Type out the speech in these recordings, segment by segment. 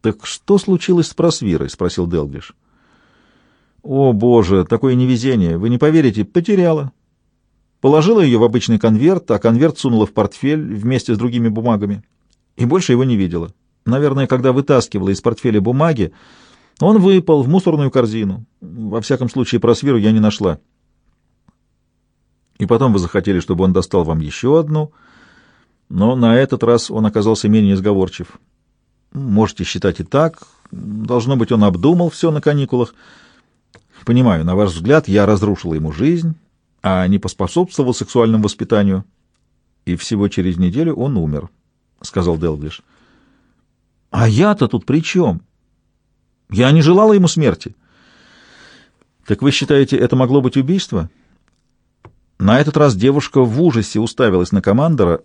«Так что случилось с просвирой?» — спросил Делглиш. «О, боже, такое невезение! Вы не поверите, потеряла. Положила ее в обычный конверт, а конверт сунула в портфель вместе с другими бумагами. И больше его не видела. Наверное, когда вытаскивала из портфеля бумаги, он выпал в мусорную корзину. Во всяком случае, просвиру я не нашла. И потом вы захотели, чтобы он достал вам еще одну, но на этот раз он оказался менее сговорчив. Можете считать и так. Должно быть, он обдумал все на каникулах. Понимаю, на ваш взгляд, я разрушила ему жизнь, а не поспособствовал сексуальному воспитанию. И всего через неделю он умер, — сказал Делглиш. — А я-то тут при чем? Я не желала ему смерти. — Так вы считаете, это могло быть убийство? На этот раз девушка в ужасе уставилась на командора,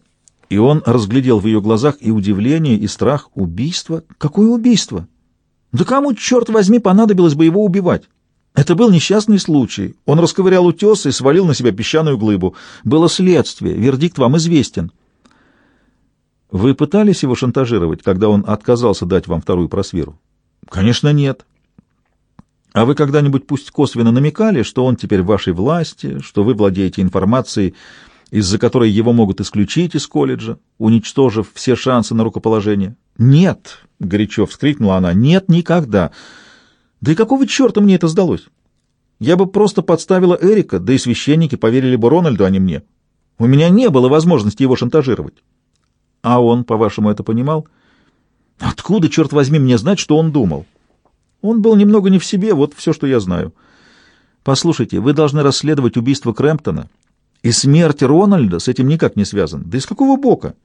и он разглядел в ее глазах и удивление, и страх. Убийство? Какое убийство? Да кому, черт возьми, понадобилось бы его убивать? Это был несчастный случай. Он расковырял утес и свалил на себя песчаную глыбу. Было следствие. Вердикт вам известен. Вы пытались его шантажировать, когда он отказался дать вам вторую просвиру? Конечно, нет. А вы когда-нибудь пусть косвенно намекали, что он теперь в вашей власти, что вы владеете информацией, из-за которой его могут исключить из колледжа, уничтожив все шансы на рукоположение? Нет, — горячо вскрикнула она, — нет никогда. Да и какого черта мне это сдалось? Я бы просто подставила Эрика, да и священники поверили бы Рональду, а не мне. У меня не было возможности его шантажировать. А он, по-вашему, это понимал? Откуда, черт возьми, мне знать, что он думал? Он был немного не в себе, вот все, что я знаю. Послушайте, вы должны расследовать убийство Крэмптона, и смерть Рональда с этим никак не связана. Да из какого бока?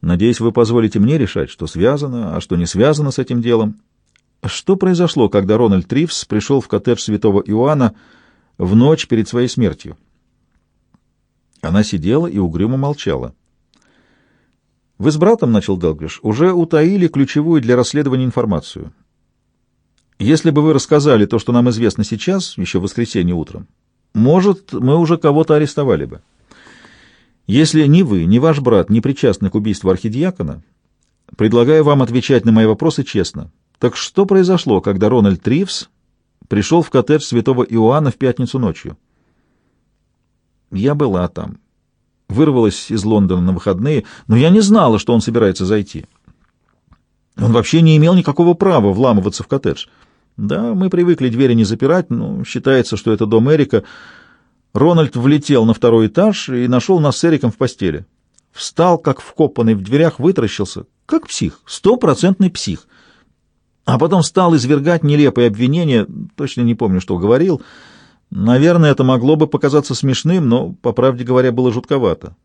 Надеюсь, вы позволите мне решать, что связано, а что не связано с этим делом. Что произошло, когда Рональд Тривс пришел в коттедж святого Иоанна в ночь перед своей смертью? Она сидела и угрюмо молчала. «Вы с братом, — начал Делглиш, — уже утаили ключевую для расследования информацию. Если бы вы рассказали то, что нам известно сейчас, еще в воскресенье утром, может, мы уже кого-то арестовали бы. Если ни вы, ни ваш брат не причастны к убийству архидиакона, предлагаю вам отвечать на мои вопросы честно». Так что произошло, когда Рональд Тривс пришел в коттедж святого Иоанна в пятницу ночью? Я была там. Вырвалась из Лондона на выходные, но я не знала, что он собирается зайти. Он вообще не имел никакого права вламываться в коттедж. Да, мы привыкли двери не запирать, но считается, что это дом Эрика. Рональд влетел на второй этаж и нашел нас с Эриком в постели. Встал, как вкопанный в дверях, вытаращился. Как псих, стопроцентный псих а потом стал извергать нелепые обвинения, точно не помню, что говорил. Наверное, это могло бы показаться смешным, но, по правде говоря, было жутковато.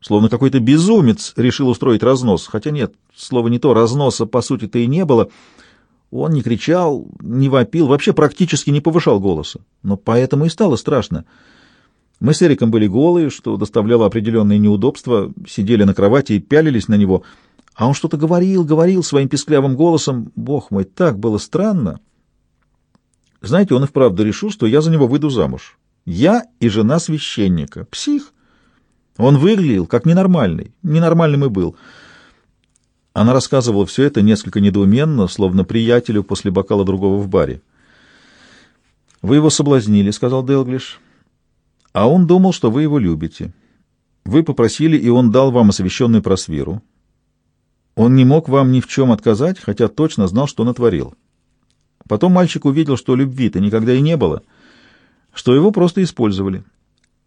Словно какой-то безумец решил устроить разнос, хотя нет, слово не то, разноса по сути-то и не было. Он не кричал, не вопил, вообще практически не повышал голоса, но поэтому и стало страшно. Мы с Эриком были голые, что доставляло определенные неудобства, сидели на кровати и пялились на него — а он что-то говорил, говорил своим песклявым голосом. Бог мой, так было странно. Знаете, он и вправду решил, что я за него выйду замуж. Я и жена священника. Псих. Он выглядел как ненормальный. Ненормальным и был. Она рассказывала все это несколько недоуменно, словно приятелю после бокала другого в баре. «Вы его соблазнили», — сказал Делглиш. «А он думал, что вы его любите. Вы попросили, и он дал вам освященную просвиру. Он не мог вам ни в чем отказать, хотя точно знал, что натворил. Потом мальчик увидел, что любви-то никогда и не было, что его просто использовали.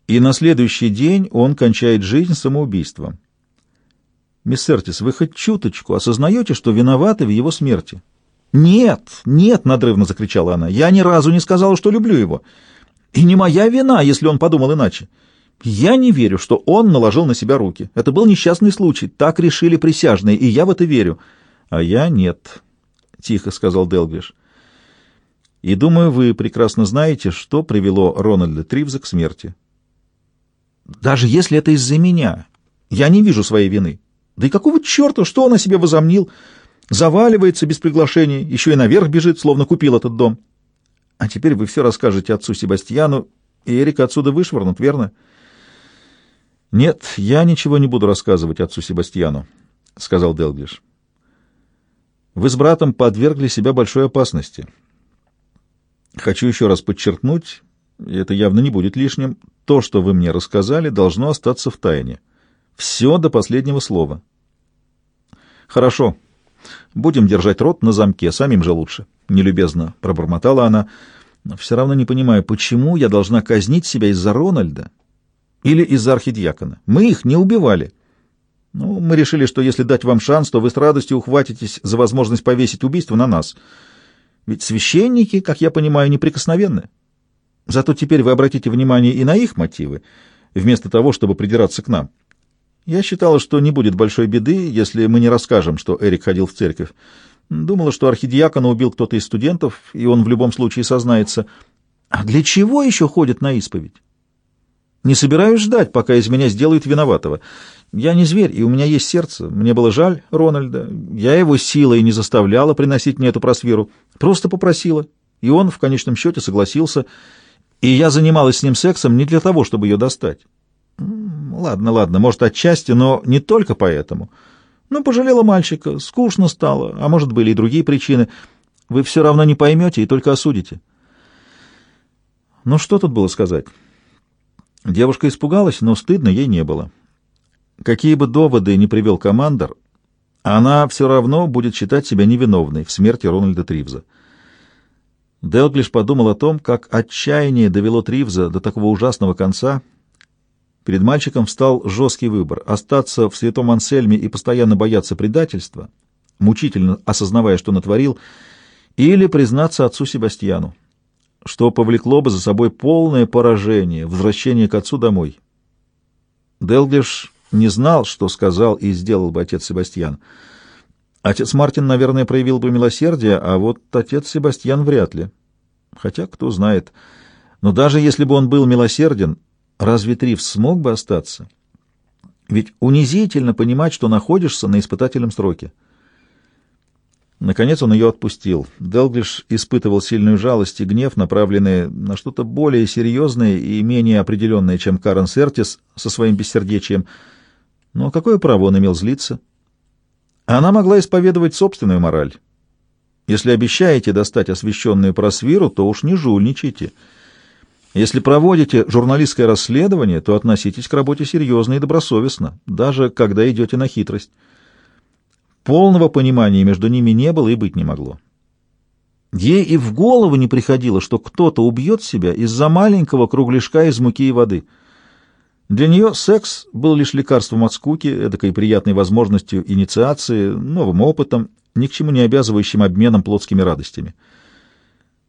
И на следующий день он кончает жизнь самоубийством. Мисс Сертис, вы хоть чуточку осознаете, что виноваты в его смерти? «Нет, нет!» — надрывно закричала она. «Я ни разу не сказала, что люблю его. И не моя вина, если он подумал иначе. Я не верю, что он наложил на себя руки. Это был несчастный случай. Так решили присяжные, и я в это верю. А я нет, — тихо сказал Делглиш. И думаю, вы прекрасно знаете, что привело Рональда Тривза к смерти. Даже если это из-за меня, я не вижу своей вины. Да и какого черта, что он о себе возомнил? Заваливается без приглашения, еще и наверх бежит, словно купил этот дом. А теперь вы все расскажете отцу Себастьяну, и Эрика отсюда вышвырнут, верно? — «Нет, я ничего не буду рассказывать отцу Себастьяну», — сказал Делглиш. Вы с братом подвергли себя большой опасности. Хочу еще раз подчеркнуть, и это явно не будет лишним, то, что вы мне рассказали, должно остаться в тайне. Все до последнего слова. Хорошо. Будем держать рот на замке, самим же лучше. Нелюбезно пробормотала она. Но все равно не понимаю, почему я должна казнить себя из-за Рональда или из-за архидиакона. Мы их не убивали. Ну, мы решили, что если дать вам шанс, то вы с радостью ухватитесь за возможность повесить убийство на нас. Ведь священники, как я понимаю, неприкосновенны. Зато теперь вы обратите внимание и на их мотивы, вместо того, чтобы придираться к нам. Я считала, что не будет большой беды, если мы не расскажем, что Эрик ходил в церковь. Думала, что архидиакона убил кто-то из студентов, и он в любом случае сознается. А для чего еще ходят на исповедь? Не собираюсь ждать, пока из меня сделают виноватого. Я не зверь, и у меня есть сердце. Мне было жаль Рональда. Я его силой не заставляла приносить мне эту просверу. Просто попросила. И он в конечном счете согласился. И я занималась с ним сексом не для того, чтобы ее достать. Ладно, ладно, может, отчасти, но не только поэтому. Ну, пожалела мальчика, скучно стало, а может, были и другие причины. Вы все равно не поймете и только осудите. Ну, что тут было сказать? Девушка испугалась, но стыдно ей не было. Какие бы доводы ни привел командор, она все равно будет считать себя невиновной в смерти Рональда Тривза. Делглиш подумал о том, как отчаяние довело Тривза до такого ужасного конца. Перед мальчиком встал жесткий выбор — остаться в святом Ансельме и постоянно бояться предательства, мучительно осознавая, что натворил, или признаться отцу Себастьяну, что повлекло бы за собой полное поражение, возвращение к отцу домой. Делглиш не знал, что сказал и сделал бы отец Себастьян. Отец Мартин, наверное, проявил бы милосердие, а вот отец Себастьян вряд ли. Хотя, кто знает. Но даже если бы он был милосерден, разве Тривс смог бы остаться? Ведь унизительно понимать, что находишься на испытательном сроке. Наконец он ее отпустил. Делглиш испытывал сильную жалость и гнев, направленные на что-то более серьезное и менее определенное, чем Карен Сертис со своим бессердечием — но какое право он имел злиться? Она могла исповедовать собственную мораль. Если обещаете достать освященную просвиру, то уж не жульничайте. Если проводите журналистское расследование, то относитесь к работе серьезно и добросовестно, даже когда идете на хитрость. Полного понимания между ними не было и быть не могло. Ей и в голову не приходило, что кто-то убьет себя из-за маленького кругляшка из муки и воды — для нее секс был лишь лекарством от скуки, эдакой приятной возможностью инициации, новым опытом, ни к чему не обязывающим обменом плотскими радостями —